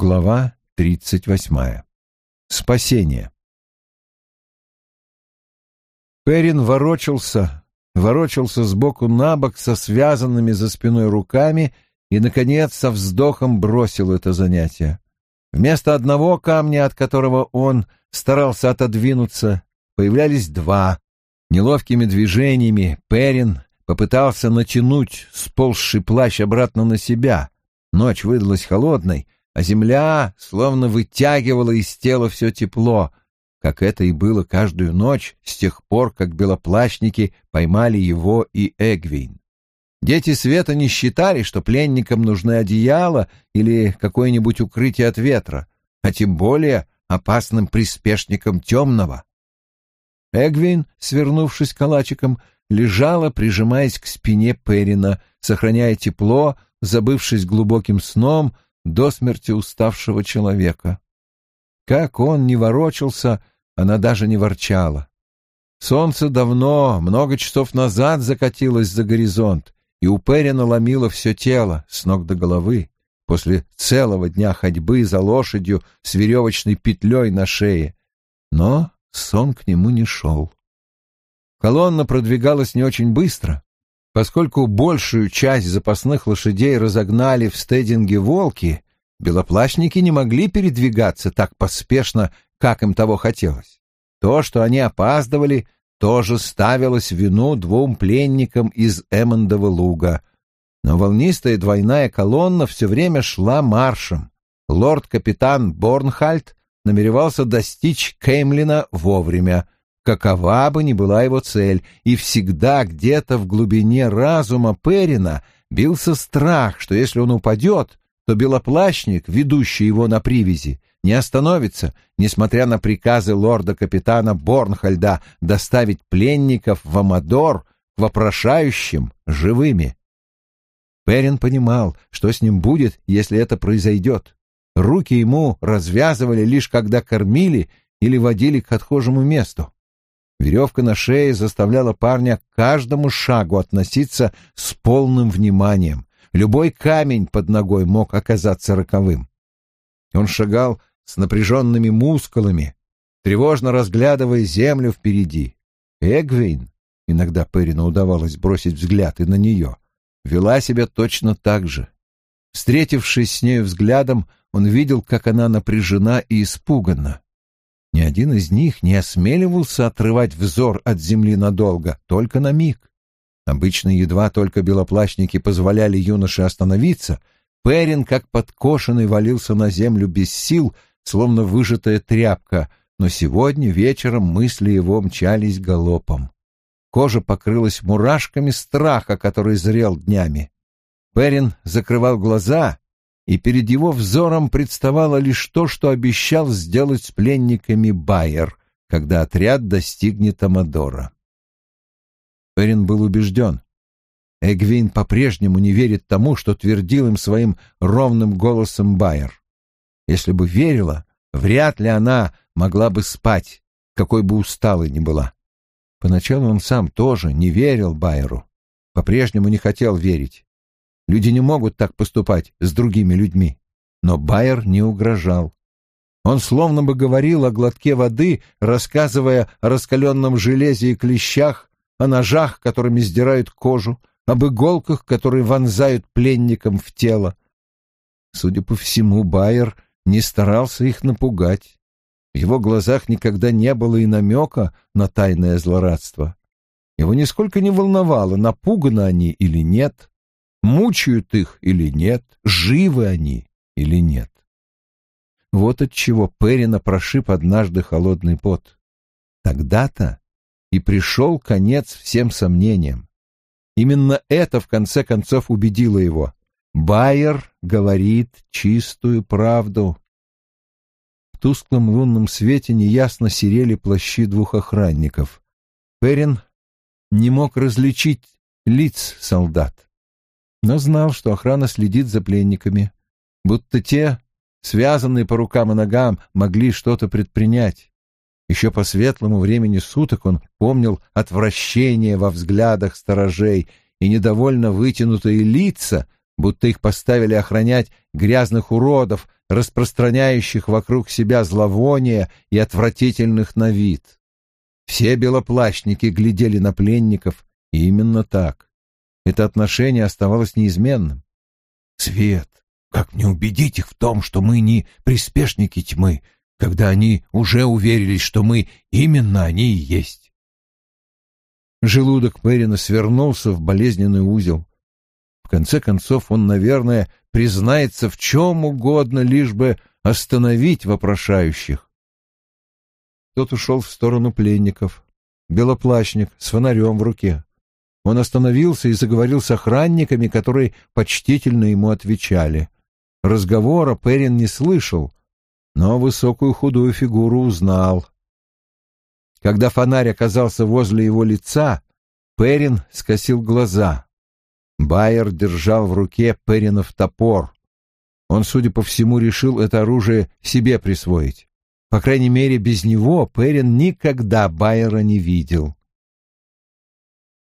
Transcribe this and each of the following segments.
Глава тридцать восьмая. Спасение. Перин ворочался, ворочался сбоку на бок со связанными за спиной руками и, наконец, со вздохом бросил это занятие. Вместо одного камня, от которого он старался отодвинуться, появлялись два. Неловкими движениями Перин попытался натянуть сползший плащ обратно на себя. Ночь выдалась холодной — а земля словно вытягивала из тела все тепло, как это и было каждую ночь с тех пор, как белоплащники поймали его и Эгвин. Дети света не считали, что пленникам нужны одеяло или какое-нибудь укрытие от ветра, а тем более опасным приспешникам темного. Эгвин, свернувшись калачиком, лежала, прижимаясь к спине Перина, сохраняя тепло, забывшись глубоким сном, до смерти уставшего человека. Как он не ворочался, она даже не ворчала. Солнце давно, много часов назад закатилось за горизонт, и у ломило все тело с ног до головы после целого дня ходьбы за лошадью с веревочной петлей на шее. Но сон к нему не шел. Колонна продвигалась не очень быстро, Поскольку большую часть запасных лошадей разогнали в стединге волки, белоплащники не могли передвигаться так поспешно, как им того хотелось. То, что они опаздывали, тоже ставилось в вину двум пленникам из Эммондова луга. Но волнистая двойная колонна все время шла маршем. Лорд-капитан Борнхальд намеревался достичь Кеймлина вовремя — какова бы ни была его цель, и всегда где-то в глубине разума Перина бился страх, что если он упадет, то белоплащник, ведущий его на привязи, не остановится, несмотря на приказы лорда-капитана Борнхальда доставить пленников в Амадор к вопрошающим живыми. Перин понимал, что с ним будет, если это произойдет. Руки ему развязывали лишь когда кормили или водили к отхожему месту. Веревка на шее заставляла парня к каждому шагу относиться с полным вниманием. Любой камень под ногой мог оказаться роковым. Он шагал с напряженными мускулами, тревожно разглядывая землю впереди. Эгвин, иногда Перину удавалось бросить взгляд и на нее, вела себя точно так же. Встретившись с нею взглядом, он видел, как она напряжена и испуганна. Ни один из них не осмеливался отрывать взор от земли надолго, только на миг. Обычно едва только белоплащники позволяли юноше остановиться, Перин, как подкошенный, валился на землю без сил, словно выжатая тряпка, но сегодня вечером мысли его мчались галопом. Кожа покрылась мурашками страха, который зрел днями. Перин закрывал глаза и перед его взором представало лишь то, что обещал сделать с пленниками Байер, когда отряд достигнет Амадора. Перин был убежден. Эгвин по-прежнему не верит тому, что твердил им своим ровным голосом Байер. Если бы верила, вряд ли она могла бы спать, какой бы усталой ни была. Поначалу он сам тоже не верил Байеру, по-прежнему не хотел верить. Люди не могут так поступать с другими людьми. Но Байер не угрожал. Он словно бы говорил о глотке воды, рассказывая о раскаленном железе и клещах, о ножах, которыми сдирают кожу, об иголках, которые вонзают пленникам в тело. Судя по всему, Байер не старался их напугать. В его глазах никогда не было и намека на тайное злорадство. Его нисколько не волновало, напуганы они или нет мучают их или нет, живы они или нет. Вот от чего Перина прошиб однажды холодный пот. Тогда-то и пришел конец всем сомнениям. Именно это в конце концов убедило его. Байер говорит чистую правду. В тусклом лунном свете неясно серели плащи двух охранников. Перин не мог различить лиц солдат но знал, что охрана следит за пленниками, будто те, связанные по рукам и ногам, могли что-то предпринять. Еще по светлому времени суток он помнил отвращение во взглядах сторожей и недовольно вытянутые лица, будто их поставили охранять грязных уродов, распространяющих вокруг себя зловоние и отвратительных на вид. Все белоплащники глядели на пленников именно так. Это отношение оставалось неизменным. «Свет, как мне убедить их в том, что мы не приспешники тьмы, когда они уже уверились, что мы именно они и есть?» Желудок Перина свернулся в болезненный узел. В конце концов, он, наверное, признается в чем угодно, лишь бы остановить вопрошающих. Тот ушел в сторону пленников. Белоплащник с фонарем в руке. Он остановился и заговорил с охранниками, которые почтительно ему отвечали. Разговора Перин не слышал, но высокую худую фигуру узнал. Когда фонарь оказался возле его лица, Перин скосил глаза. Байер держал в руке Перинов топор. Он, судя по всему, решил это оружие себе присвоить. По крайней мере, без него Перин никогда Байера не видел.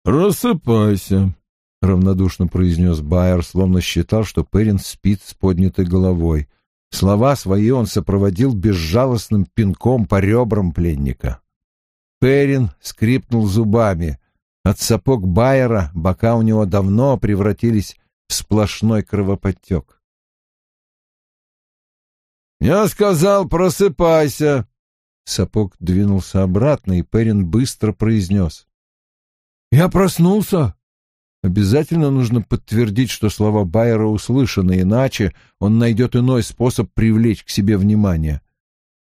«Рассыпайся», — равнодушно произнес Байер, словно считал, что Перин спит с поднятой головой. Слова свои он сопроводил безжалостным пинком по ребрам пленника. Перин скрипнул зубами. От сапог Байера бока у него давно превратились в сплошной кровоподтек. «Я сказал, просыпайся!» Сапог двинулся обратно, и Перин быстро произнес. «Я проснулся!» Обязательно нужно подтвердить, что слова Байера услышаны, иначе он найдет иной способ привлечь к себе внимание.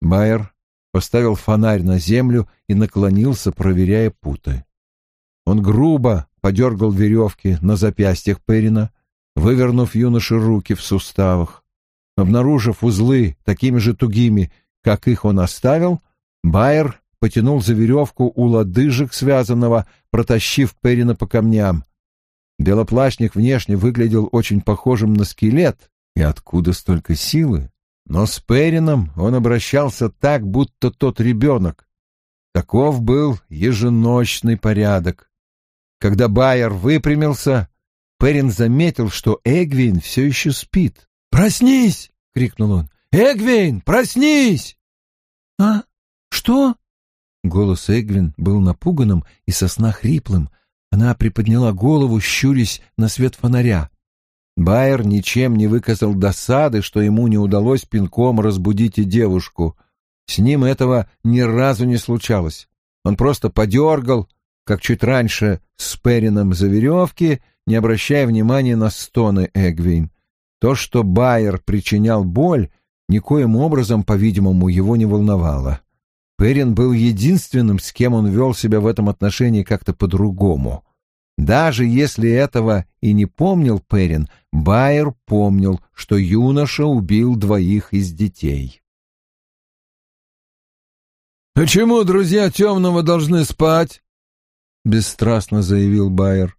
Байер поставил фонарь на землю и наклонился, проверяя путы. Он грубо подергал веревки на запястьях Перина, вывернув юноше руки в суставах. Обнаружив узлы такими же тугими, как их он оставил, Байер потянул за веревку у лодыжек связанного, протащив Перина по камням. Белоплащник внешне выглядел очень похожим на скелет, и откуда столько силы? Но с Перином он обращался так, будто тот ребенок. Таков был еженочный порядок. Когда Байер выпрямился, Перин заметил, что Эгвин все еще спит. «Проснись!» — крикнул он. «Эгвин, проснись!» «А? Что?» Голос Эгвин был напуганным и сосна хриплым. Она приподняла голову, щурясь на свет фонаря. Байер ничем не выказал досады, что ему не удалось пинком разбудить и девушку. С ним этого ни разу не случалось. Он просто подергал, как чуть раньше с Перином за веревки, не обращая внимания на стоны Эгвин. То, что Байер причинял боль, никоим образом, по-видимому, его не волновало. Перин был единственным, с кем он вел себя в этом отношении как-то по-другому. Даже если этого и не помнил Перин, Байер помнил, что юноша убил двоих из детей. «Почему друзья темного должны спать?» — бесстрастно заявил Байер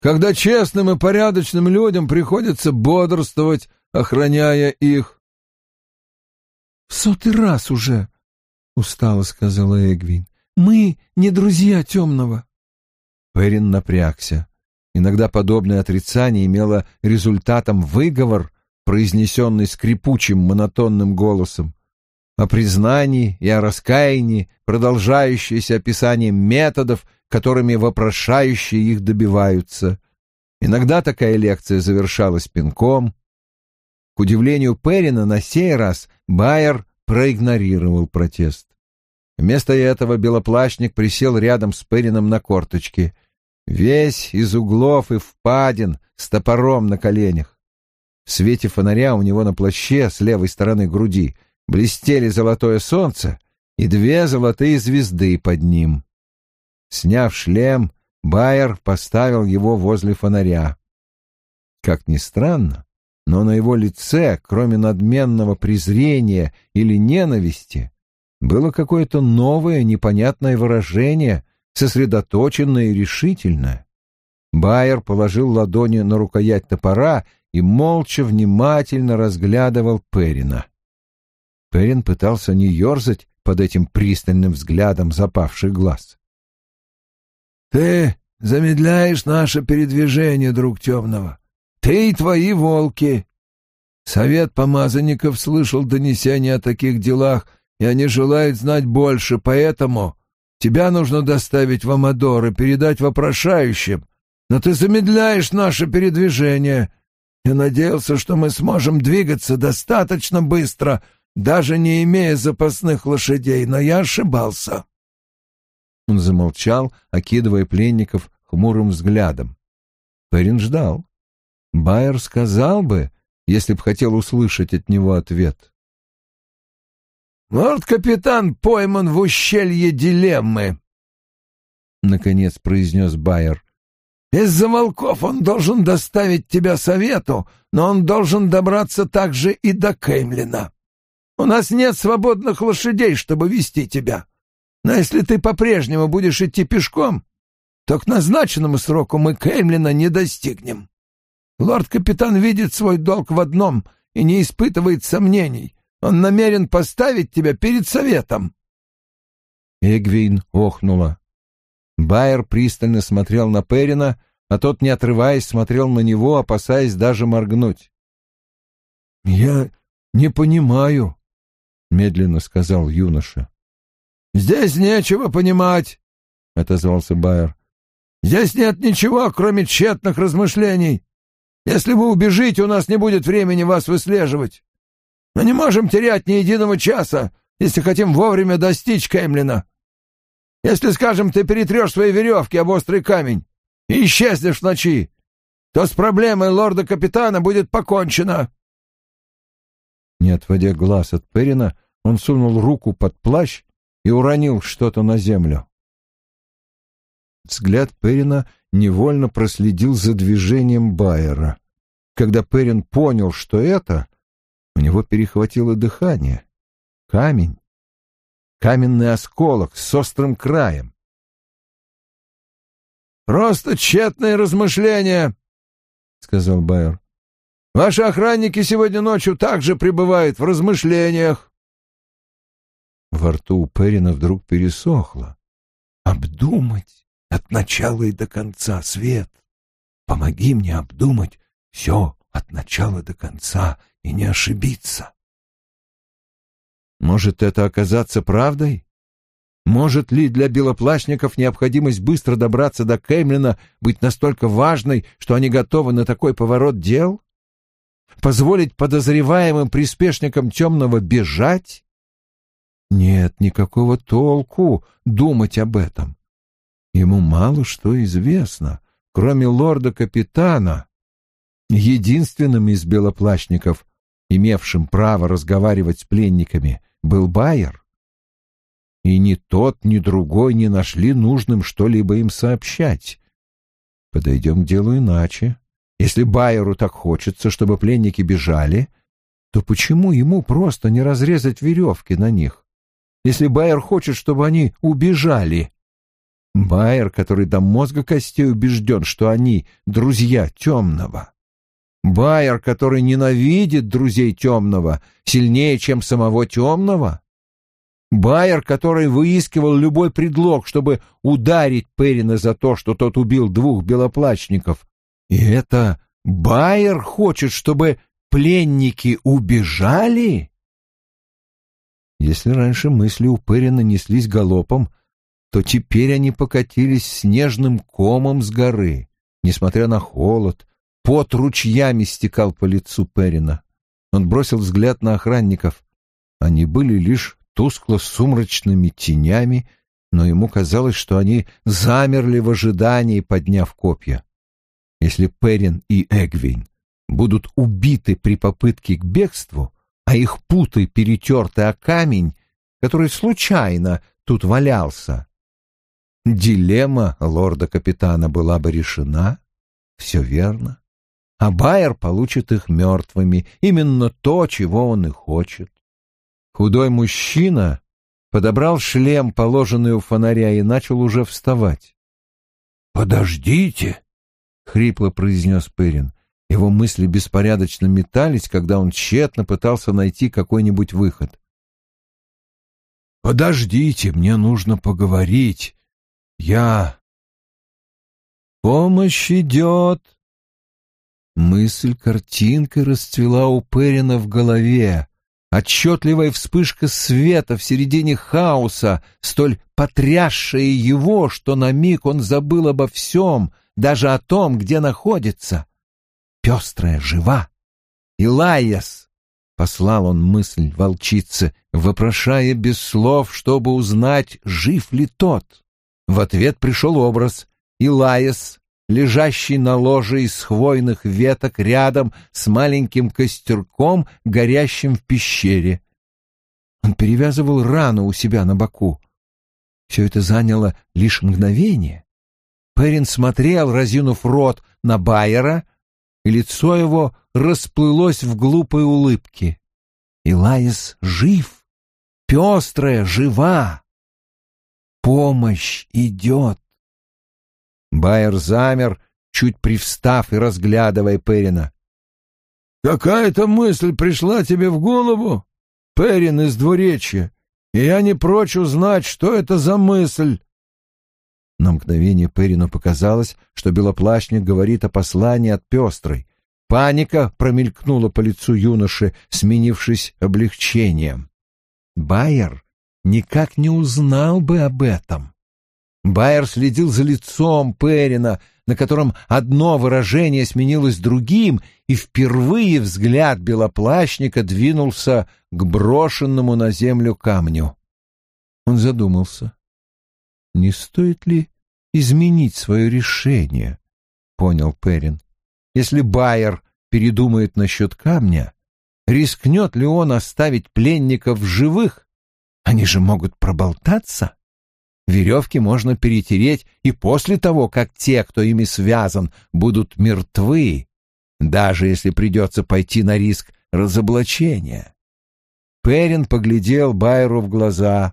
когда честным и порядочным людям приходится бодрствовать, охраняя их. — В сотый раз уже, — устало сказала Эгвин, — мы не друзья темного. Перин напрягся. Иногда подобное отрицание имело результатом выговор, произнесенный скрипучим монотонным голосом. О признании и о раскаянии, продолжающееся описанием методов, которыми вопрошающие их добиваются. Иногда такая лекция завершалась пинком. К удивлению Перина, на сей раз Байер проигнорировал протест. Вместо этого белоплащник присел рядом с Перином на корточке, весь из углов и впадин, с топором на коленях. В свете фонаря у него на плаще с левой стороны груди блестели золотое солнце и две золотые звезды под ним. Сняв шлем, Байер поставил его возле фонаря. Как ни странно, но на его лице, кроме надменного презрения или ненависти, было какое-то новое непонятное выражение, сосредоточенное и решительное. Байер положил ладони на рукоять топора и молча внимательно разглядывал Перина. Перин пытался не ерзать под этим пристальным взглядом запавших глаз. «Ты замедляешь наше передвижение, друг темного. Ты и твои волки. Совет помазанников слышал донесения о таких делах, и они желают знать больше, поэтому тебя нужно доставить в Амадор и передать вопрошающим. Но ты замедляешь наше передвижение. Я надеялся, что мы сможем двигаться достаточно быстро, даже не имея запасных лошадей, но я ошибался. Он замолчал, окидывая пленников хмурым взглядом. Перин ждал. Байер сказал бы, если б хотел услышать от него ответ. «Лорд-капитан пойман в ущелье дилеммы», — наконец произнес Байер. «Из-за волков он должен доставить тебя совету, но он должен добраться также и до Кеймлина. У нас нет свободных лошадей, чтобы вести тебя. Но если ты по-прежнему будешь идти пешком, то к назначенному сроку мы Кеймлина не достигнем. Лорд-капитан видит свой долг в одном и не испытывает сомнений. Он намерен поставить тебя перед советом. Эгвин охнула. Байер пристально смотрел на Перина, а тот, не отрываясь, смотрел на него, опасаясь даже моргнуть. «Я не понимаю», — медленно сказал юноша. «Здесь нечего понимать», — отозвался Байер. «Здесь нет ничего, кроме тщетных размышлений. Если вы убежите, у нас не будет времени вас выслеживать. Мы не можем терять ни единого часа, если хотим вовремя достичь Кэмлина. Если, скажем, ты перетрешь свои веревки об острый камень и исчезнешь в ночи, то с проблемой лорда-капитана будет покончено. Не отводя глаз от Перина, он сунул руку под плащ и уронил что-то на землю. Взгляд Перина невольно проследил за движением Байера. Когда Перин понял, что это, у него перехватило дыхание. Камень. Каменный осколок с острым краем. «Просто тщетные размышления», — сказал Байер. «Ваши охранники сегодня ночью также пребывают в размышлениях». Во рту у Перина вдруг пересохло. «Обдумать от начала и до конца, Свет. Помоги мне обдумать все от начала до конца и не ошибиться. Может это оказаться правдой? Может ли для белоплащников необходимость быстро добраться до Кемлина быть настолько важной, что они готовы на такой поворот дел? Позволить подозреваемым приспешникам темного бежать? Нет никакого толку думать об этом. Ему мало что известно, кроме лорда-капитана. Единственным из белоплащников, имевшим право разговаривать с пленниками, был Байер. И ни тот, ни другой не нашли нужным что-либо им сообщать. Подойдем к делу иначе. Если Байеру так хочется, чтобы пленники бежали, то почему ему просто не разрезать веревки на них? Если Байер хочет, чтобы они убежали, Байер, который до мозга костей убежден, что они друзья темного. Байер, который ненавидит друзей темного сильнее, чем самого темного. Байер, который выискивал любой предлог, чтобы ударить Перина за то, что тот убил двух белоплачников. И это Байер хочет, чтобы пленники убежали? Если раньше мысли у Перина неслись галопом, то теперь они покатились снежным комом с горы. Несмотря на холод, пот ручьями стекал по лицу Перина. Он бросил взгляд на охранников. Они были лишь тускло-сумрачными тенями, но ему казалось, что они замерли в ожидании, подняв копья. Если Перин и Эгвин будут убиты при попытке к бегству, а их путы перетерты о камень, который случайно тут валялся, Дилемма лорда-капитана была бы решена. Все верно. А Байер получит их мертвыми, именно то, чего он и хочет. Худой мужчина подобрал шлем, положенный у фонаря, и начал уже вставать. «Подождите!» — хрипло произнес Перин. Его мысли беспорядочно метались, когда он тщетно пытался найти какой-нибудь выход. «Подождите, мне нужно поговорить я... Помощь идет. Мысль картинкой расцвела у Перина в голове. Отчетливая вспышка света в середине хаоса, столь потрясшая его, что на миг он забыл обо всем, даже о том, где находится. Пестрая, жива. Илайяс! Послал он мысль волчице, вопрошая без слов, чтобы узнать, жив ли тот. В ответ пришел образ. Илайяс лежащий на ложе из хвойных веток рядом с маленьким костерком, горящим в пещере. Он перевязывал рану у себя на боку. Все это заняло лишь мгновение. Перин смотрел, разинув рот, на Байера, и лицо его расплылось в глупой улыбке. Илаис жив, пестрая, жива. Помощь идет. Байер замер, чуть привстав и разглядывая Перина. «Какая-то мысль пришла тебе в голову, Перин из двуречья, и я не прочь узнать, что это за мысль». На мгновение Перину показалось, что белоплащник говорит о послании от пестрой. Паника промелькнула по лицу юноши, сменившись облегчением. Байер никак не узнал бы об этом. Байер следил за лицом Перина, на котором одно выражение сменилось другим, и впервые взгляд белоплащника двинулся к брошенному на землю камню. Он задумался. Не стоит ли изменить свое решение? Понял Перин. Если Байер передумает насчет камня, рискнет ли он оставить пленников в живых? Они же могут проболтаться. Веревки можно перетереть и после того, как те, кто ими связан, будут мертвы, даже если придется пойти на риск разоблачения. Перин поглядел Байру в глаза.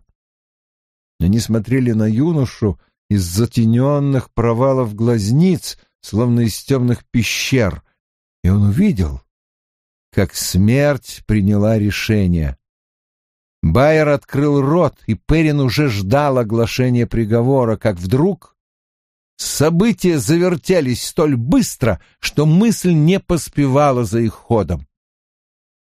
Они смотрели на юношу из затененных провалов глазниц, словно из темных пещер, и он увидел, как смерть приняла решение. Байер открыл рот, и Перин уже ждал оглашения приговора, как вдруг события завертелись столь быстро, что мысль не поспевала за их ходом.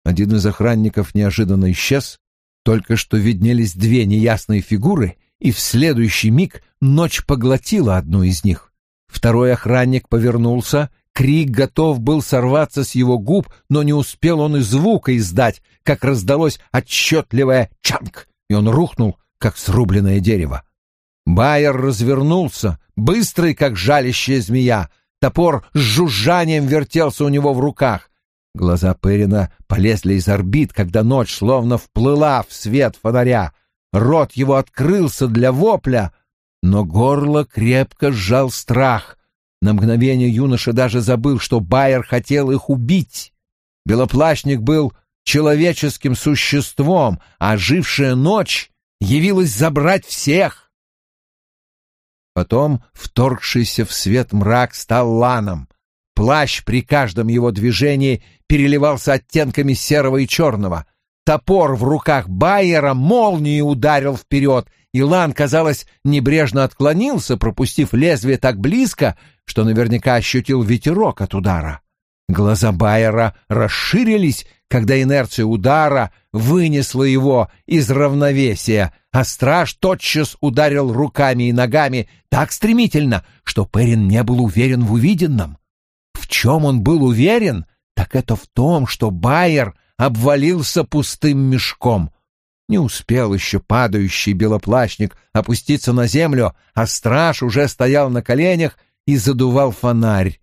Один из охранников неожиданно исчез, только что виднелись две неясные фигуры, и в следующий миг ночь поглотила одну из них. Второй охранник повернулся Крик готов был сорваться с его губ, но не успел он и звука издать, как раздалось отчетливое «чанг», и он рухнул, как срубленное дерево. Байер развернулся, быстрый, как жалящая змея. Топор с жужжанием вертелся у него в руках. Глаза Перина полезли из орбит, когда ночь словно вплыла в свет фонаря. Рот его открылся для вопля, но горло крепко сжал страх — на мгновение юноша даже забыл, что Байер хотел их убить. Белоплащник был человеческим существом, а жившая ночь явилась забрать всех. Потом вторгшийся в свет мрак стал ланом. Плащ при каждом его движении переливался оттенками серого и черного. Топор в руках Байера молнией ударил вперед, и Лан, казалось, небрежно отклонился, пропустив лезвие так близко, что наверняка ощутил ветерок от удара. Глаза Байера расширились, когда инерция удара вынесла его из равновесия, а страж тотчас ударил руками и ногами так стремительно, что Перин не был уверен в увиденном. В чем он был уверен, так это в том, что Байер обвалился пустым мешком. Не успел еще падающий белоплащник опуститься на землю, а страж уже стоял на коленях и задувал фонарь.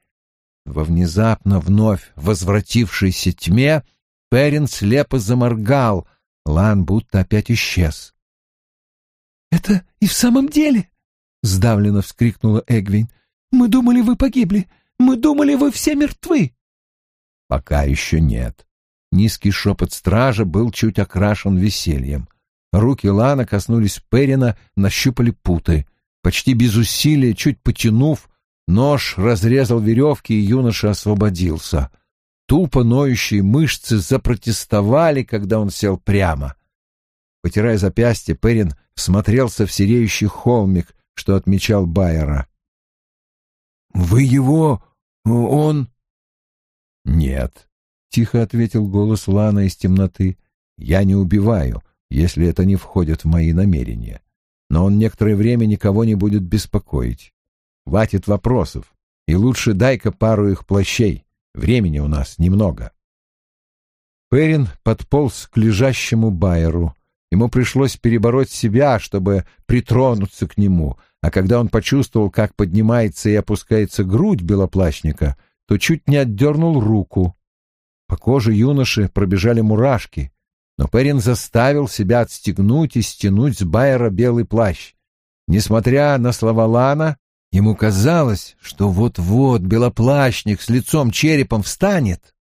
Во внезапно вновь возвратившейся тьме Перин слепо заморгал, Лан будто опять исчез. «Это и в самом деле?» — сдавленно вскрикнула Эгвин. «Мы думали, вы погибли. Мы думали, вы все мертвы». «Пока еще нет». Низкий шепот стража был чуть окрашен весельем. Руки Лана коснулись Перина, нащупали путы. Почти без усилия, чуть потянув, Нож разрезал веревки, и юноша освободился. Тупо ноющие мышцы запротестовали, когда он сел прямо. Потирая запястье, Перин всмотрелся в сереющий холмик, что отмечал Байера. «Вы его... он...» «Нет», — тихо ответил голос Лана из темноты. «Я не убиваю, если это не входит в мои намерения. Но он некоторое время никого не будет беспокоить. Хватит вопросов, и лучше дай-ка пару их плащей. Времени у нас немного». Перин подполз к лежащему Байеру. Ему пришлось перебороть себя, чтобы притронуться к нему, а когда он почувствовал, как поднимается и опускается грудь белоплащника, то чуть не отдернул руку. По коже юноши пробежали мурашки, но Перин заставил себя отстегнуть и стянуть с Байера белый плащ. Несмотря на слова Лана, ему казалось, что вот-вот белоплащник с лицом черепом встанет.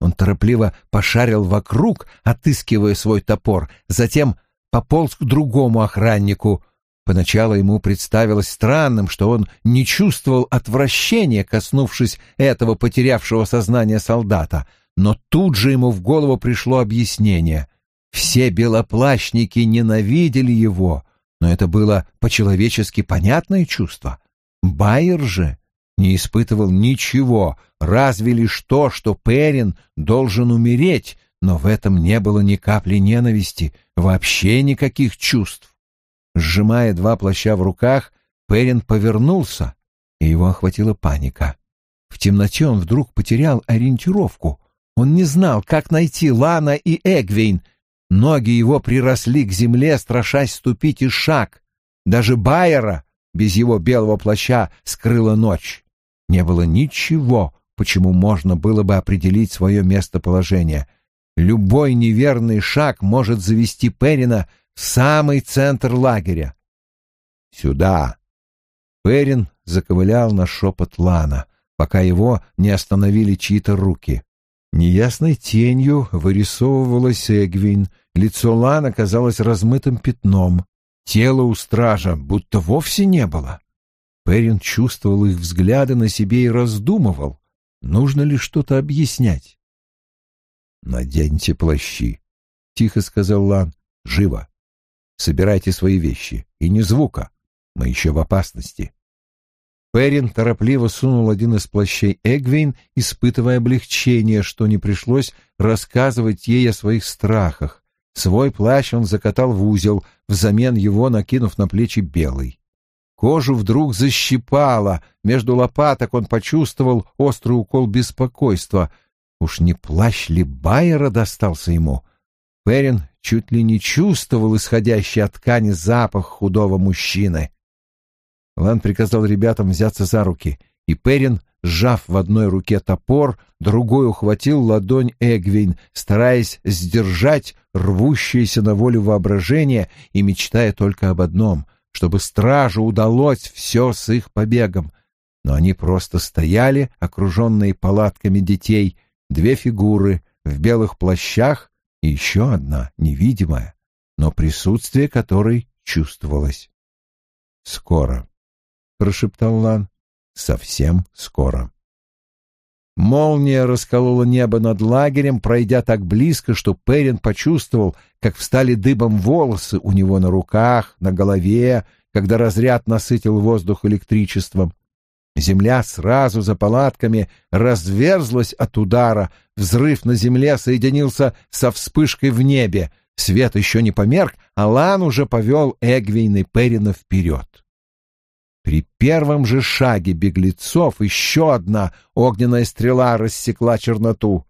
Он торопливо пошарил вокруг, отыскивая свой топор, затем пополз к другому охраннику. Поначалу ему представилось странным, что он не чувствовал отвращения, коснувшись этого потерявшего сознание солдата, но тут же ему в голову пришло объяснение. Все белоплащники ненавидели его, но это было по-человечески понятное чувство. Байер же не испытывал ничего, разве лишь то, что Перин должен умереть, но в этом не было ни капли ненависти, вообще никаких чувств. Сжимая два плаща в руках, Перин повернулся, и его охватила паника. В темноте он вдруг потерял ориентировку. Он не знал, как найти Лана и Эгвейн. Ноги его приросли к земле, страшась ступить и шаг. Даже Байера без его белого плаща скрыла ночь. Не было ничего, почему можно было бы определить свое местоположение. Любой неверный шаг может завести Перина в самый центр лагеря. «Сюда!» Перин заковылял на шепот Лана, пока его не остановили чьи-то руки. Неясной тенью вырисовывалась Эгвин, лицо Лана казалось размытым пятном, тело у стража будто вовсе не было. Перин чувствовал их взгляды на себе и раздумывал, нужно ли что-то объяснять. «Наденьте плащи», — тихо сказал Лан, — «живо. Собирайте свои вещи, и ни звука, мы еще в опасности». Перин торопливо сунул один из плащей Эгвейн, испытывая облегчение, что не пришлось рассказывать ей о своих страхах. Свой плащ он закатал в узел, взамен его накинув на плечи белый. Кожу вдруг защипало, между лопаток он почувствовал острый укол беспокойства. Уж не плащ ли Байера достался ему? Перин чуть ли не чувствовал исходящий от ткани запах худого мужчины. Лан приказал ребятам взяться за руки, и Перин, сжав в одной руке топор, другой ухватил ладонь Эгвин, стараясь сдержать рвущееся на волю воображение и мечтая только об одном — чтобы стражу удалось все с их побегом. Но они просто стояли, окруженные палатками детей, две фигуры в белых плащах и еще одна, невидимая, но присутствие которой чувствовалось. «Скоро», — прошептал Лан, — «совсем скоро». Молния расколола небо над лагерем, пройдя так близко, что Перин почувствовал, как встали дыбом волосы у него на руках, на голове, когда разряд насытил воздух электричеством. Земля сразу за палатками разверзлась от удара, взрыв на земле соединился со вспышкой в небе, свет еще не померк, а Лан уже повел Эгвейн и Перина вперед. При первом же шаге беглецов еще одна огненная стрела рассекла черноту.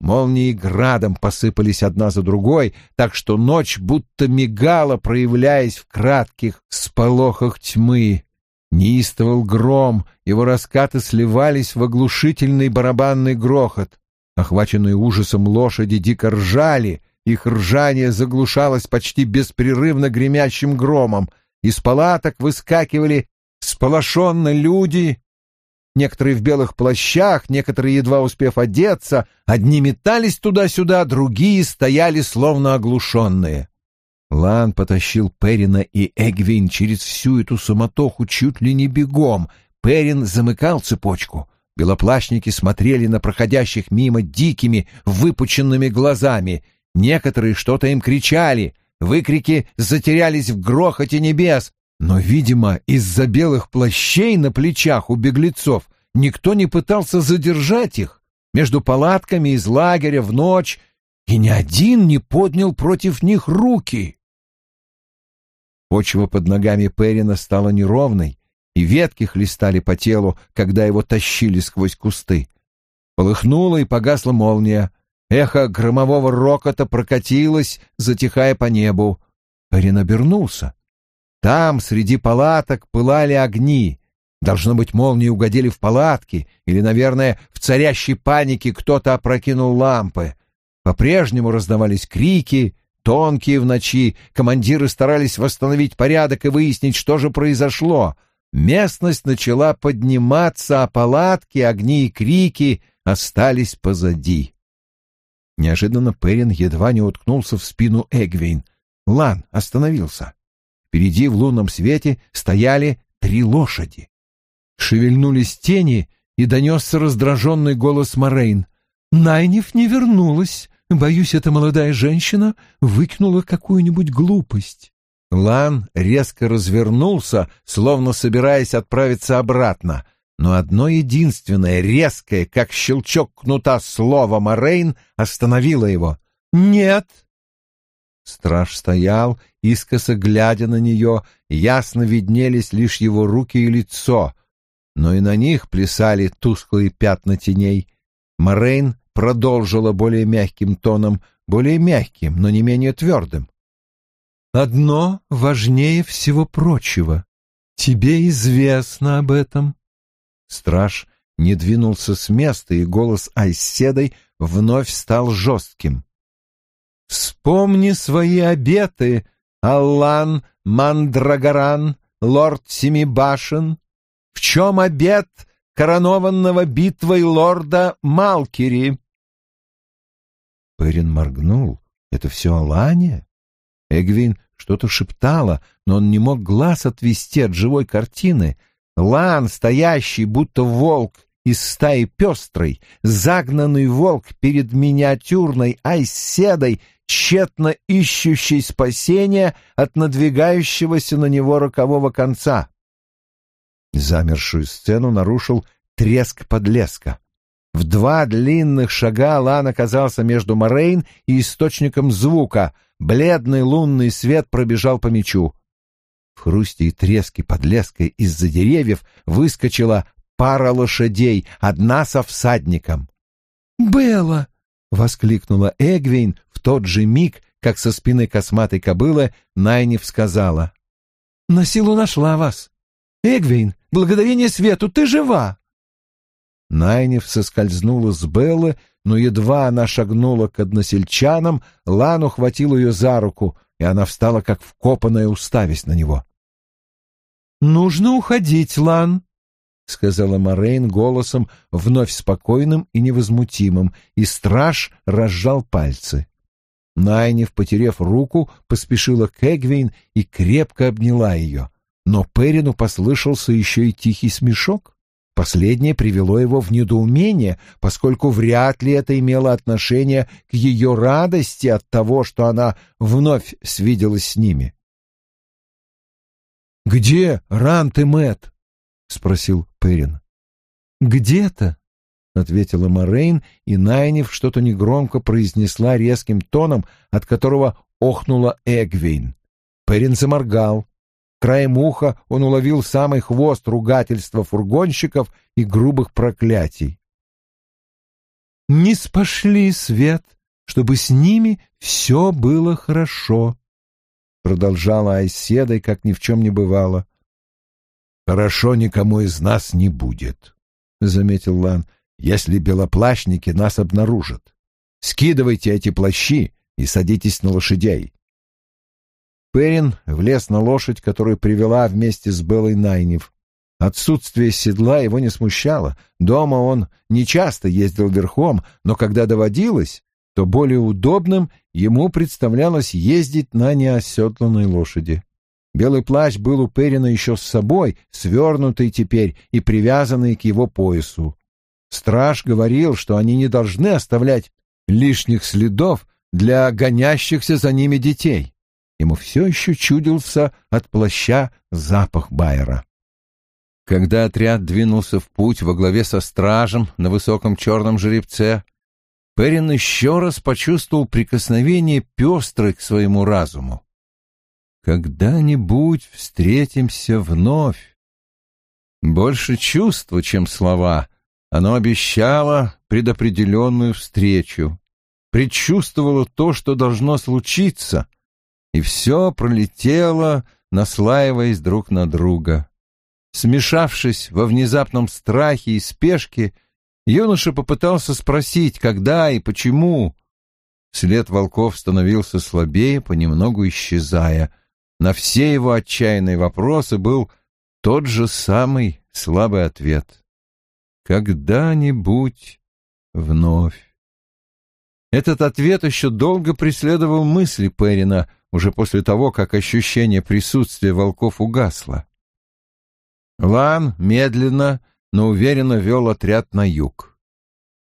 Молнии градом посыпались одна за другой, так что ночь будто мигала, проявляясь в кратких сполохах тьмы. Неистовал гром, его раскаты сливались в оглушительный барабанный грохот. Охваченные ужасом лошади дико ржали, их ржание заглушалось почти беспрерывно гремящим громом. Из палаток выскакивали Сполошенно люди, некоторые в белых плащах, некоторые, едва успев одеться, одни метались туда-сюда, другие стояли словно оглушенные. Лан потащил Перина и Эгвин через всю эту суматоху чуть ли не бегом. Перин замыкал цепочку. Белоплащники смотрели на проходящих мимо дикими, выпученными глазами. Некоторые что-то им кричали. Выкрики затерялись в грохоте небес, но, видимо, из-за белых плащей на плечах у беглецов никто не пытался задержать их. между палатками из лагеря в ночь, и ни один не поднял против них руки. Почва под ногами Перина стала неровной, и ветки хлестали по телу, когда его тащили сквозь кусты. Полыхнула и погасла молния. Эхо громового рокота прокатилось, затихая по небу. Перин обернулся. Там, среди палаток, пылали огни. Должно быть, молнии угодили в палатки, или, наверное, в царящей панике кто-то опрокинул лампы. По-прежнему раздавались крики, тонкие в ночи. Командиры старались восстановить порядок и выяснить, что же произошло. Местность начала подниматься, а палатки, огни и крики остались позади. Неожиданно Перин едва не уткнулся в спину Эгвейн. Лан остановился. Впереди в лунном свете стояли три лошади. Шевельнулись тени, и донесся раздраженный голос Морейн. «Найниф не вернулась. Боюсь, эта молодая женщина выкинула какую-нибудь глупость». Лан резко развернулся, словно собираясь отправиться обратно, но одно единственное, резкое, как щелчок кнута слово Морейн, остановило его. «Нет!» Страж стоял, искоса глядя на нее, ясно виднелись лишь его руки и лицо, но и на них плясали тусклые пятна теней. Морейн продолжила более мягким тоном, более мягким, но не менее твердым. «Одно важнее всего прочего. Тебе известно об этом». Страж не двинулся с места, и голос Айседой вновь стал жестким. «Вспомни свои обеты, Аллан Мандрагоран, лорд Семи Башен. В чем обет коронованного битвой лорда Малкири?» Перин моргнул. «Это все Алания?» Эгвин что-то шептала, но он не мог глаз отвести от живой картины. Лан, стоящий, будто волк из стаи пестрой, загнанный волк перед миниатюрной айседой, тщетно ищущий спасения от надвигающегося на него рокового конца. Замершую сцену нарушил треск подлеска. В два длинных шага Лан оказался между Морейн и источником звука. Бледный лунный свет пробежал по мечу. В хрусте и треске подлеска из-за деревьев выскочила пара лошадей, одна со всадником. «Белла!» — воскликнула Эгвейн в тот же миг, как со спины косматой кобылы Найниф сказала. «На силу нашла вас. Эгвейн, благодарение свету, ты жива!» Найниф соскользнула с Беллы, но едва она шагнула к односельчанам, Лан ухватил ее за руку, и она встала как вкопанная, уставясь на него. «Нужно уходить, Лан», — сказала Морейн голосом вновь спокойным и невозмутимым, и страж разжал пальцы. Найниф, потерев руку, поспешила к Эгвейн и крепко обняла ее. Но Перину послышался еще и тихий смешок. Последнее привело его в недоумение, поскольку вряд ли это имело отношение к ее радости от того, что она вновь свиделась с ними. «Где Рант и Мэтт?» — спросил Перин. «Где-то», — ответила Морейн, и Найнев что-то негромко произнесла резким тоном, от которого охнула Эгвейн. Перин заморгал. Краем уха он уловил самый хвост ругательства фургонщиков и грубых проклятий. «Не спошли свет, чтобы с ними все было хорошо», — продолжала Айседой, как ни в чем не бывало. «Хорошо никому из нас не будет», — заметил Лан, — «если белоплащники нас обнаружат. Скидывайте эти плащи и садитесь на лошадей. Перин влез на лошадь, которую привела вместе с Белой Найнев. Отсутствие седла его не смущало. Дома он нечасто ездил верхом, но когда доводилось, то более удобным ему представлялось ездить на неоседланной лошади. Белый плащ был у Перина еще с собой, свернутый теперь и привязанный к его поясу. Страж говорил, что они не должны оставлять лишних следов для гонящихся за ними детей. Ему все еще чудился от плаща запах Байера. Когда отряд двинулся в путь во главе со стражем на высоком черном жеребце, Перин еще раз почувствовал прикосновение пестрой к своему разуму. «Когда-нибудь встретимся вновь». Больше чувства, чем слова, оно обещало предопределенную встречу, предчувствовало то, что должно случиться, и все пролетело, наслаиваясь друг на друга. Смешавшись во внезапном страхе и спешке, юноша попытался спросить, когда и почему. След волков становился слабее, понемногу исчезая. На все его отчаянные вопросы был тот же самый слабый ответ. «Когда-нибудь вновь». Этот ответ еще долго преследовал мысли Перина, уже после того, как ощущение присутствия волков угасло. Лан медленно, но уверенно вел отряд на юг.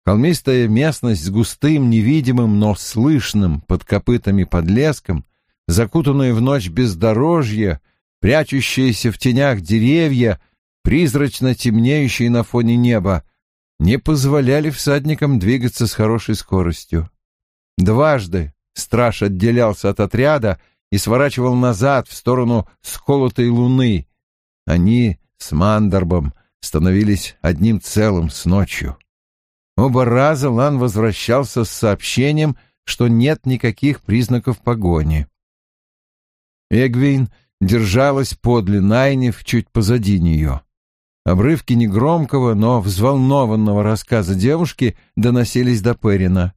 Холмистая местность с густым, невидимым, но слышным под копытами подлеском, закутанная в ночь бездорожье, прячущиеся в тенях деревья, призрачно темнеющие на фоне неба, не позволяли всадникам двигаться с хорошей скоростью. Дважды страж отделялся от отряда и сворачивал назад в сторону сколотой луны. Они с Мандарбом становились одним целым с ночью. Оба раза Лан возвращался с сообщением, что нет никаких признаков погони. Эгвин держалась подле Найнев чуть позади нее. Обрывки негромкого, но взволнованного рассказа девушки доносились до Перина.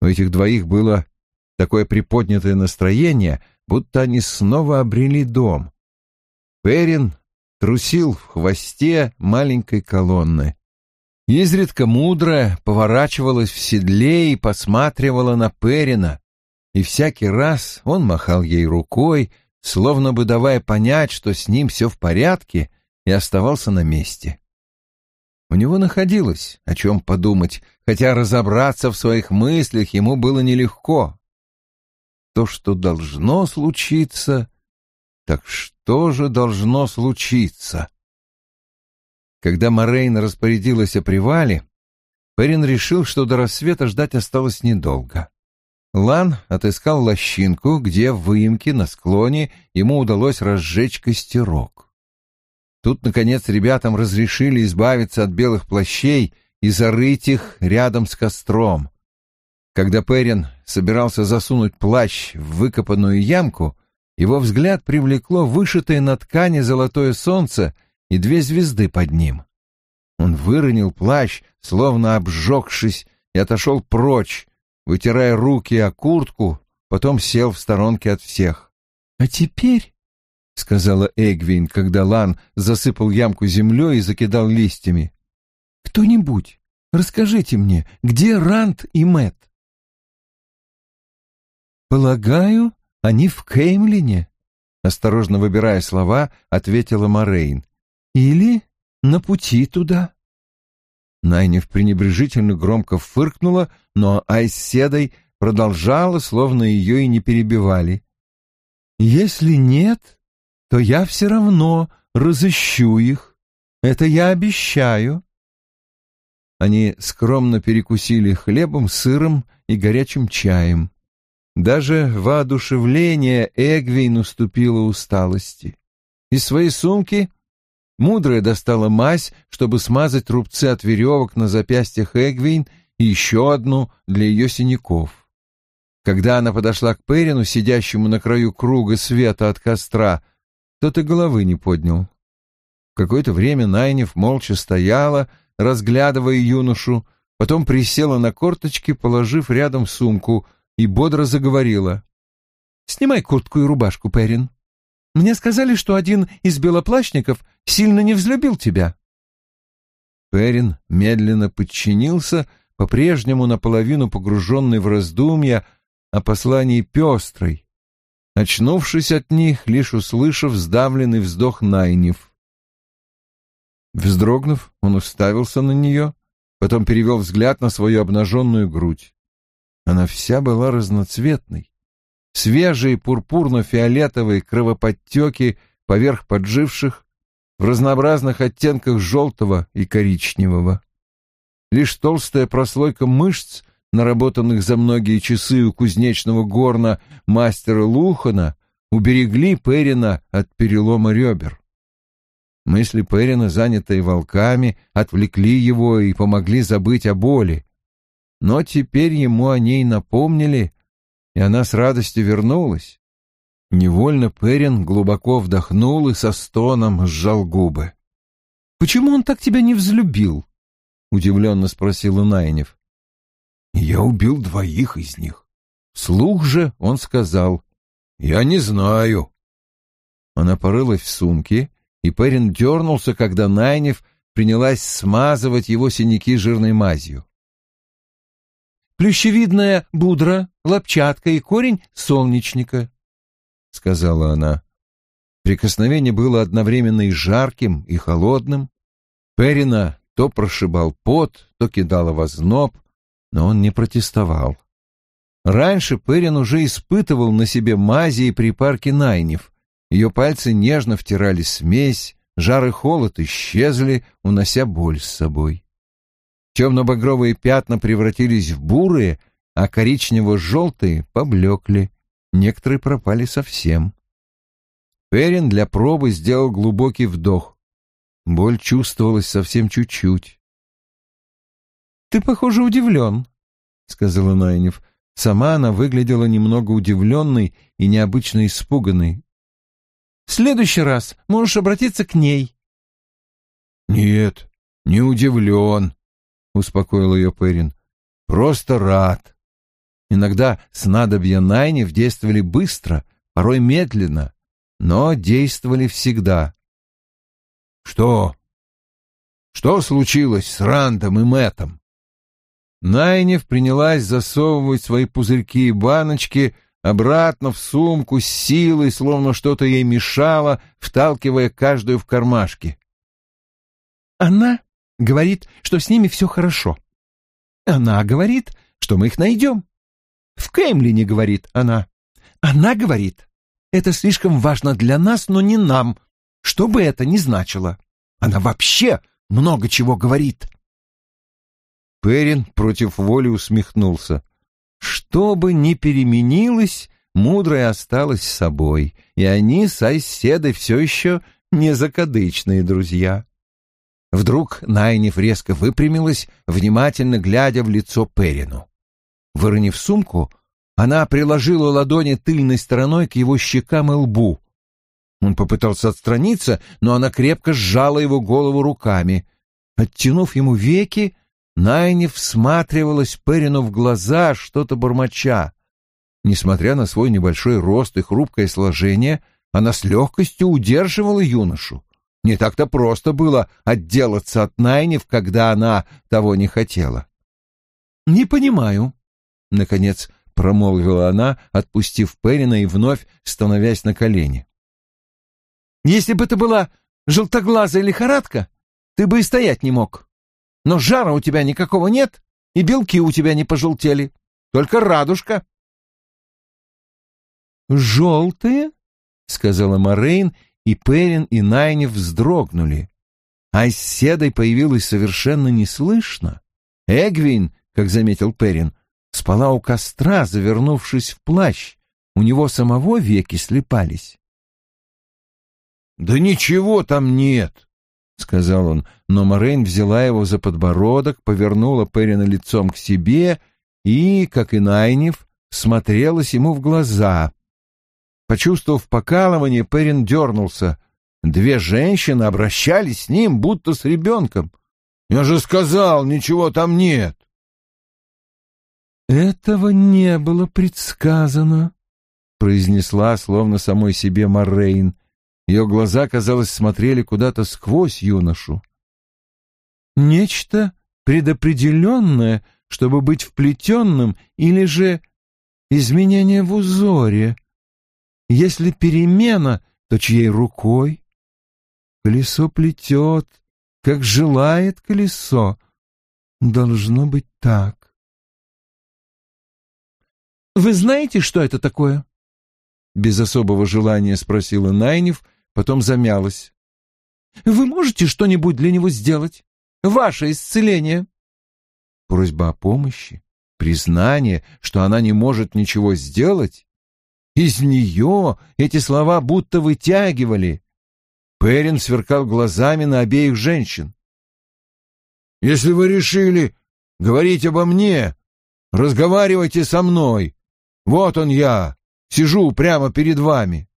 У этих двоих было такое приподнятое настроение, будто они снова обрели дом. Перин трусил в хвосте маленькой колонны. Изредка мудрая поворачивалась в седле и посматривала на Перина, и всякий раз он махал ей рукой, словно бы давая понять, что с ним все в порядке, и оставался на месте. У него находилось о чем подумать, хотя разобраться в своих мыслях ему было нелегко. То, что должно случиться, так что же должно случиться? Когда Морейн распорядилась о привале, Перин решил, что до рассвета ждать осталось недолго. Лан отыскал лощинку, где в выемке на склоне ему удалось разжечь костерок. Тут, наконец, ребятам разрешили избавиться от белых плащей и зарыть их рядом с костром. Когда Перин собирался засунуть плащ в выкопанную ямку, его взгляд привлекло вышитое на ткани золотое солнце и две звезды под ним. Он выронил плащ, словно обжегшись, и отошел прочь, вытирая руки о куртку, потом сел в сторонке от всех. — А теперь, — сказала Эгвин, когда Лан засыпал ямку землей и закидал листьями, — кто-нибудь, расскажите мне, где Рант и Мэт? Полагаю, они в Кеймлине, осторожно выбирая слова, ответила Морейн. Или на пути туда. Найнев пренебрежительно громко фыркнула, но Айседой продолжала, словно ее и не перебивали. «Если нет, то я все равно разыщу их. Это я обещаю». Они скромно перекусили хлебом, сыром и горячим чаем. Даже воодушевление Эгвейн уступило усталости. Из своей сумки мудрая достала мазь, чтобы смазать рубцы от веревок на запястьях Эгвейн и еще одну для ее синяков. Когда она подошла к Перину, сидящему на краю круга света от костра, тот и головы не поднял. Какое-то время Найнев молча стояла, разглядывая юношу, потом присела на корточки, положив рядом сумку — и бодро заговорила. «Снимай куртку и рубашку, Перин. Мне сказали, что один из белоплащников сильно не взлюбил тебя». Перин медленно подчинился, по-прежнему наполовину погруженный в раздумья о послании пестрой, очнувшись от них, лишь услышав сдавленный вздох Найнев. Вздрогнув, он уставился на нее, потом перевел взгляд на свою обнаженную грудь. Она вся была разноцветной. Свежие пурпурно-фиолетовые кровоподтеки поверх подживших, в разнообразных оттенках желтого и коричневого. Лишь толстая прослойка мышц, наработанных за многие часы у кузнечного горна мастера Лухана, уберегли Перина от перелома ребер. Мысли Перина, занятые волками, отвлекли его и помогли забыть о боли. Но теперь ему о ней напомнили, и она с радостью вернулась. Невольно Перин глубоко вдохнул и со стоном сжал губы. «Почему он так тебя не взлюбил?» — удивленно спросил Найнев. «Я убил двоих из них». Слух же он сказал. «Я не знаю». Она порылась в сумке, и Перин дернулся, когда Найнев принялась смазывать его синяки жирной мазью. «Плющевидная будра, лопчатка и корень солнечника», — сказала она. Прикосновение было одновременно и жарким, и холодным. Перина то прошибал пот, то кидало в озноб, но он не протестовал. Раньше Перин уже испытывал на себе мази и припарки Найнев, ее пальцы нежно втирали смесь, жар и холод исчезли, унося боль с собой. Темно-багровые пятна превратились в бурые, а коричнево-желтые поблекли, некоторые пропали совсем. Перин для пробы сделал глубокий вдох. Боль чувствовалась совсем чуть-чуть. «Ты, похоже, удивлен», — сказала Найнев. Сама она выглядела немного удивленной и необычно испуганной. В следующий раз можешь обратиться к ней. Нет, не удивлен, успокоил ее Перин. Просто рад. Иногда снадобья Найнев действовали быстро, порой медленно, но действовали всегда. Что? Что случилось с Рандом и Мэтом? Найнев принялась засовывать свои пузырьки и баночки обратно в сумку с силой, словно что-то ей мешало, вталкивая каждую в кармашки. «Она говорит, что с ними все хорошо. Она говорит, что мы их найдем. В Кемлине, говорит она. Она говорит, это слишком важно для нас, но не нам, что бы это ни значило. Она вообще много чего говорит». Перин против воли усмехнулся. Что бы ни переменилось, мудрая осталась собой, и они с Айседой все еще не закадычные друзья. Вдруг Найниф резко выпрямилась, внимательно глядя в лицо Перину. Выронив сумку, она приложила ладони тыльной стороной к его щекам и лбу. Он попытался отстраниться, но она крепко сжала его голову руками. Оттянув ему веки, Найни всматривалась Перину в глаза, что-то бормоча. Несмотря на свой небольшой рост и хрупкое сложение, она с легкостью удерживала юношу. Не так-то просто было отделаться от Найнев, когда она того не хотела. «Не понимаю», — наконец промолвила она, отпустив Перина и вновь становясь на колени. «Если бы это была желтоглазая лихорадка, ты бы и стоять не мог но жара у тебя никакого нет, и белки у тебя не пожелтели, только радужка. «Желтые?» — сказала Морейн, и Перин и Найнев вздрогнули. А с Седой появилась совершенно неслышно. Эгвин, как заметил Перин, спала у костра, завернувшись в плащ. У него самого веки слепались. «Да ничего там нет!» — сказал он, но Морейн взяла его за подбородок, повернула Перина лицом к себе и, как и Найнев, смотрелась ему в глаза. Почувствовав покалывание, Перин дернулся. Две женщины обращались с ним, будто с ребенком. «Я же сказал, ничего там нет!» «Этого не было предсказано», — произнесла, словно самой себе Морейн. Ее глаза, казалось, смотрели куда-то сквозь юношу. «Нечто предопределенное, чтобы быть вплетенным, или же изменение в узоре? Если перемена, то чьей рукой? Колесо плетет, как желает колесо. Должно быть так». «Вы знаете, что это такое?» Без особого желания спросила Найнев — потом замялась. Вы можете что-нибудь для него сделать? Ваше исцеление?» Просьба о помощи, признание, что она не может ничего сделать. Из нее эти слова будто вытягивали. Перин сверкал глазами на обеих женщин. «Если вы решили говорить обо мне, разговаривайте со мной. Вот он я, сижу прямо перед вами».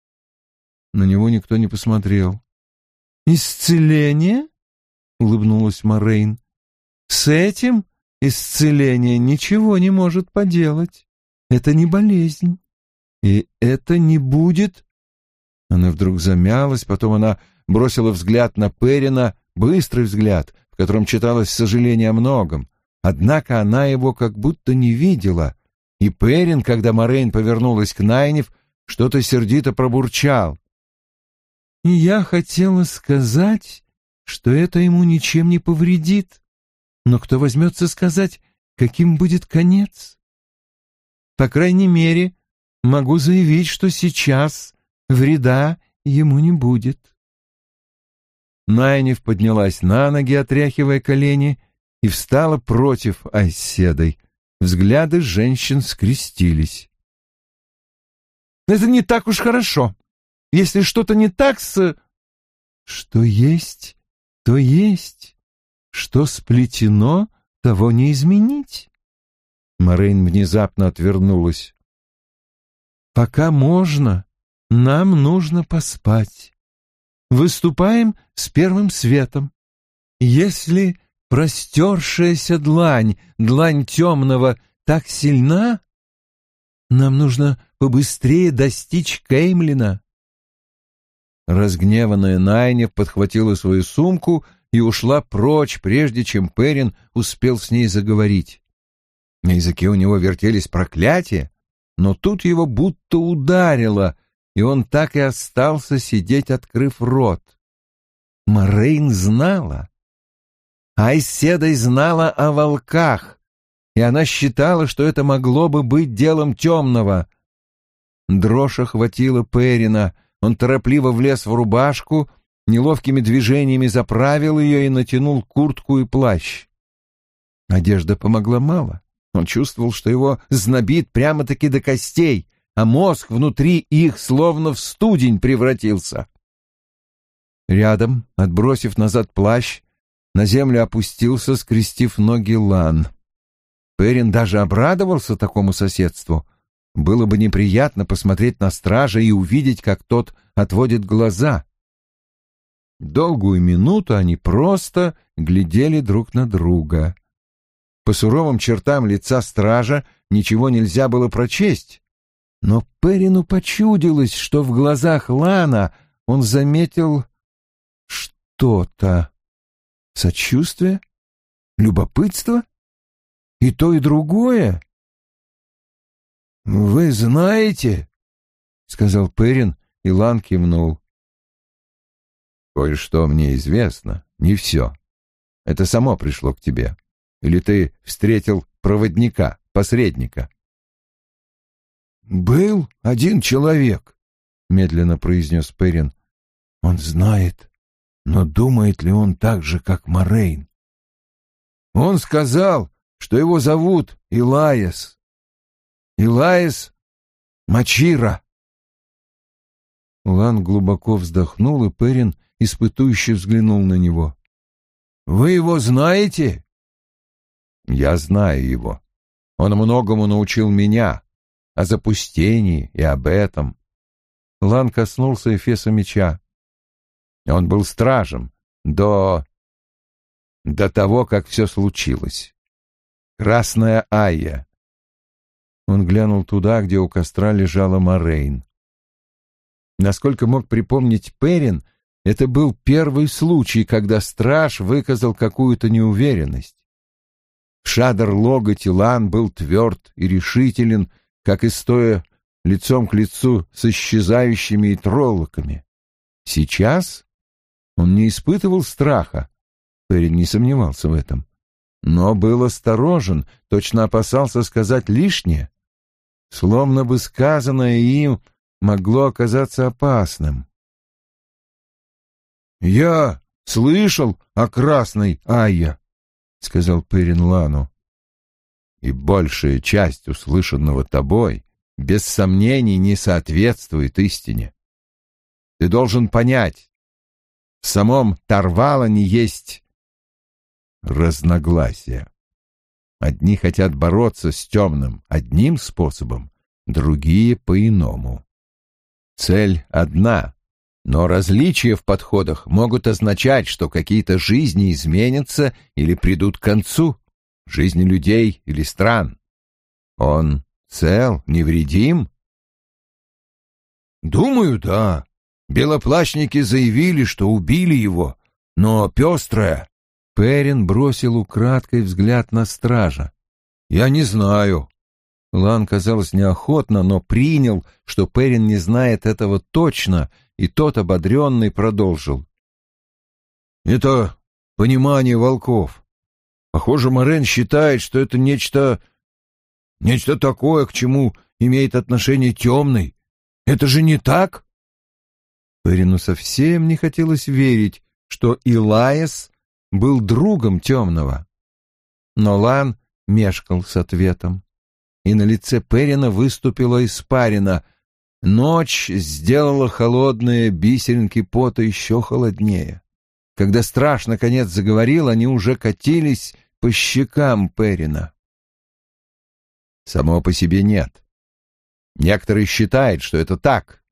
На него никто не посмотрел. «Исцеление?» — улыбнулась Морейн. «С этим исцеление ничего не может поделать. Это не болезнь. И это не будет...» Она вдруг замялась, потом она бросила взгляд на Перина, быстрый взгляд, в котором читалось сожаление о многом. Однако она его как будто не видела, и Перин, когда Морейн повернулась к Найнев, что-то сердито пробурчал. И я хотела сказать, что это ему ничем не повредит. Но кто возьмется сказать, каким будет конец? По крайней мере, могу заявить, что сейчас вреда ему не будет. Найнев поднялась на ноги, отряхивая колени, и встала против Айседой. Взгляды женщин скрестились. «Это не так уж хорошо», если что-то не так с... Что есть, то есть. Что сплетено, того не изменить. Морейн внезапно отвернулась. Пока можно, нам нужно поспать. Выступаем с первым светом. Если простершаяся длань, длань темного, так сильна, нам нужно побыстрее достичь Кеймлина. Разгневанная Найнев подхватила свою сумку и ушла прочь, прежде чем Перин успел с ней заговорить. На языке у него вертелись проклятия, но тут его будто ударило, и он так и остался сидеть, открыв рот. Морейн знала. Айседой знала о волках, и она считала, что это могло бы быть делом темного. Дрожь охватила Перина — он торопливо влез в рубашку, неловкими движениями заправил ее и натянул куртку и плащ. Одежда помогла мало. Он чувствовал, что его знобит прямо-таки до костей, а мозг внутри их словно в студень превратился. Рядом, отбросив назад плащ, на землю опустился, скрестив ноги Лан. Перин даже обрадовался такому соседству — было бы неприятно посмотреть на стража и увидеть, как тот отводит глаза. Долгую минуту они просто глядели друг на друга. По суровым чертам лица стража ничего нельзя было прочесть, но Перину почудилось, что в глазах Лана он заметил что-то. Сочувствие? Любопытство? И то, и другое? «Вы знаете?» — сказал Перин, и Лан кивнул. «Кое-что мне известно, не все. Это само пришло к тебе. Или ты встретил проводника, посредника?» «Был один человек», — медленно произнес Перин. «Он знает, но думает ли он так же, как Морейн?» «Он сказал, что его зовут Илаес. Илаис Мачира. Лан глубоко вздохнул, и Перин испытующе взглянул на него. «Вы его знаете?» «Я знаю его. Он многому научил меня, о запустении и об этом». Лан коснулся эфеса меча. Он был стражем до... до того, как все случилось. Красная Айя, он глянул туда, где у костра лежала Морейн. Насколько мог припомнить Перин, это был первый случай, когда страж выказал какую-то неуверенность. Шадр Лога Тилан был тверд и решителен, как и стоя лицом к лицу с исчезающими троллоками. Сейчас он не испытывал страха, Перин не сомневался в этом, но был осторожен, точно опасался сказать лишнее словно бы сказанное им могло оказаться опасным. «Я слышал о красной Айя, — сказал Перин Лану. И большая часть услышанного тобой без сомнений не соответствует истине. Ты должен понять, в самом Тарвалане есть разногласия. Одни хотят бороться с темным одним способом, другие — по-иному. Цель одна, но различия в подходах могут означать, что какие-то жизни изменятся или придут к концу, жизни людей или стран. Он цел, невредим? Думаю, да. Белоплащники заявили, что убили его, но пестрая... Перин бросил украдкой взгляд на стража. «Я не знаю». Лан, казалось, неохотно, но принял, что Перин не знает этого точно, и тот, ободренный, продолжил. «Это понимание волков. Похоже, Морен считает, что это нечто... нечто такое, к чему имеет отношение темный. Это же не так?» Перину совсем не хотелось верить, что Илаес был другом темного. Но Лан мешкал с ответом, и на лице Перина выступила испарина. Ночь сделала холодные бисеринки пота еще холоднее. Когда страж наконец заговорил, они уже катились по щекам Перина. Само по себе нет. Некоторые считают, что это так,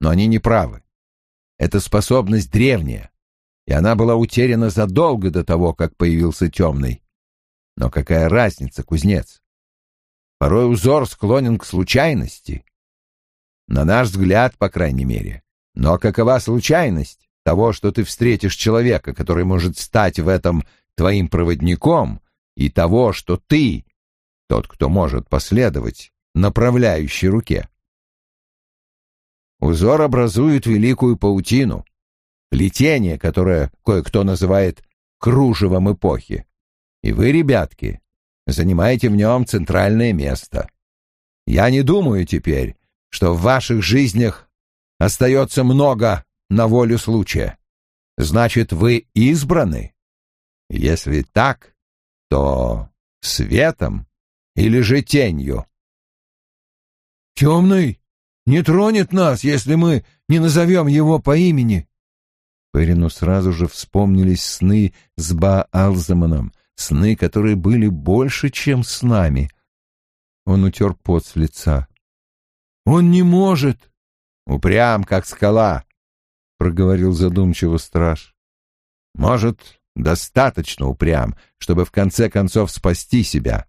но они не правы. Это способность древняя, и она была утеряна задолго до того, как появился темный. Но какая разница, кузнец? Порой узор склонен к случайности. На наш взгляд, по крайней мере. Но какова случайность того, что ты встретишь человека, который может стать в этом твоим проводником, и того, что ты, тот, кто может последовать, направляющей руке? Узор образует великую паутину, плетение, которое кое-кто называет кружевом эпохи. И вы, ребятки, занимаете в нем центральное место. Я не думаю теперь, что в ваших жизнях остается много на волю случая. Значит, вы избраны? Если так, то светом или же тенью? Темный не тронет нас, если мы не назовем его по имени, Перину сразу же вспомнились сны с Ба-Алзаманом, сны, которые были больше, чем с нами. Он утер пот с лица. «Он не может!» «Упрям, как скала!» — проговорил задумчиво страж. «Может, достаточно упрям, чтобы в конце концов спасти себя.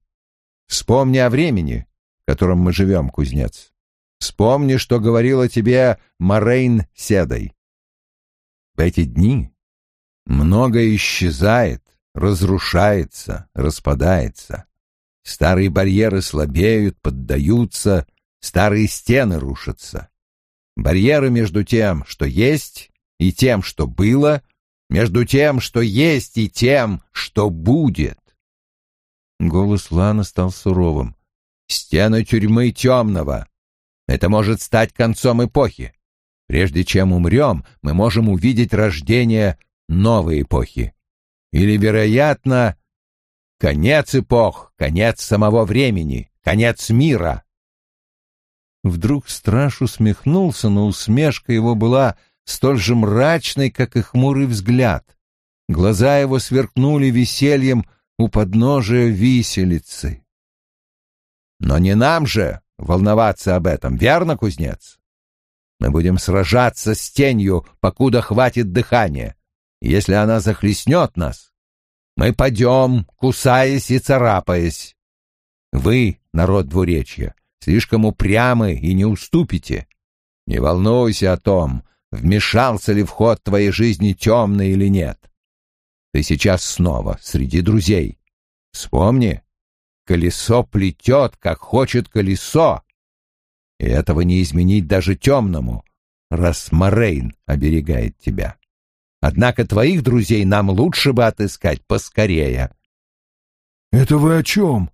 Вспомни о времени, в котором мы живем, кузнец. Вспомни, что говорила тебе Морейн Седой. В эти дни многое исчезает, разрушается, распадается. Старые барьеры слабеют, поддаются, старые стены рушатся. Барьеры между тем, что есть, и тем, что было, между тем, что есть, и тем, что будет. Голос Лана стал суровым. Стены тюрьмы темного. Это может стать концом эпохи. Прежде чем умрем, мы можем увидеть рождение новой эпохи. Или, вероятно, конец эпох, конец самого времени, конец мира. Вдруг страж усмехнулся, но усмешка его была столь же мрачной, как и хмурый взгляд. Глаза его сверкнули весельем у подножия виселицы. Но не нам же волноваться об этом, верно, кузнец? Мы будем сражаться с тенью, покуда хватит дыхания. Если она захлестнет нас, мы падем, кусаясь и царапаясь. Вы, народ двуречья, слишком упрямы и не уступите. Не волнуйся о том, вмешался ли в ход твоей жизни темный или нет. Ты сейчас снова среди друзей. Вспомни, колесо плетет, как хочет колесо, и этого не изменить даже темному, раз Морейн оберегает тебя. Однако твоих друзей нам лучше бы отыскать поскорее. — Это вы о чем?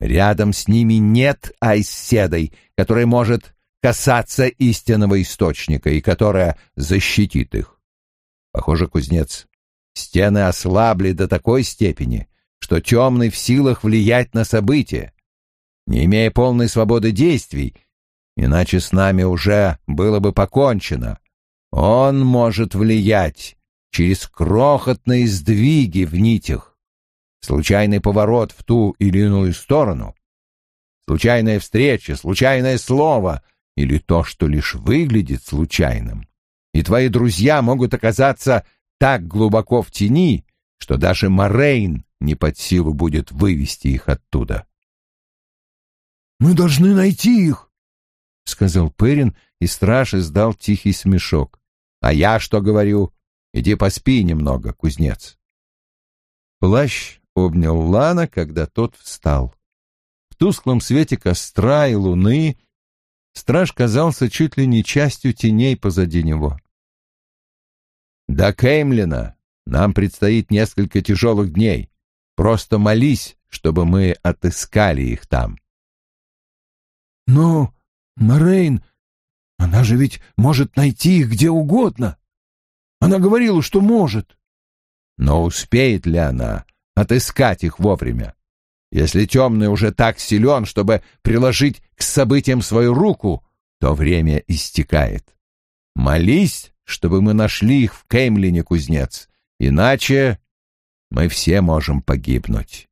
Рядом с ними нет Айседой, которая может касаться истинного источника и которая защитит их. Похоже, кузнец, стены ослабли до такой степени, что темный в силах влиять на события, не имея полной свободы действий, иначе с нами уже было бы покончено. Он может влиять через крохотные сдвиги в нитях, случайный поворот в ту или иную сторону, случайная встреча, случайное слово или то, что лишь выглядит случайным. И твои друзья могут оказаться так глубоко в тени, что даже Морейн не под силу будет вывести их оттуда. «Мы должны найти их», — сказал Перин, и страж издал тихий смешок. «А я что говорю? Иди поспи немного, кузнец». Плащ обнял Лана, когда тот встал. В тусклом свете костра и луны страж казался чуть ли не частью теней позади него. «До Кеймлина нам предстоит несколько тяжелых дней. Просто молись, чтобы мы отыскали их там». «Но, Морейн, она же ведь может найти их где угодно. Она говорила, что может». «Но успеет ли она отыскать их вовремя? Если темный уже так силен, чтобы приложить к событиям свою руку, то время истекает. Молись, чтобы мы нашли их в Кеймлине, кузнец, иначе мы все можем погибнуть».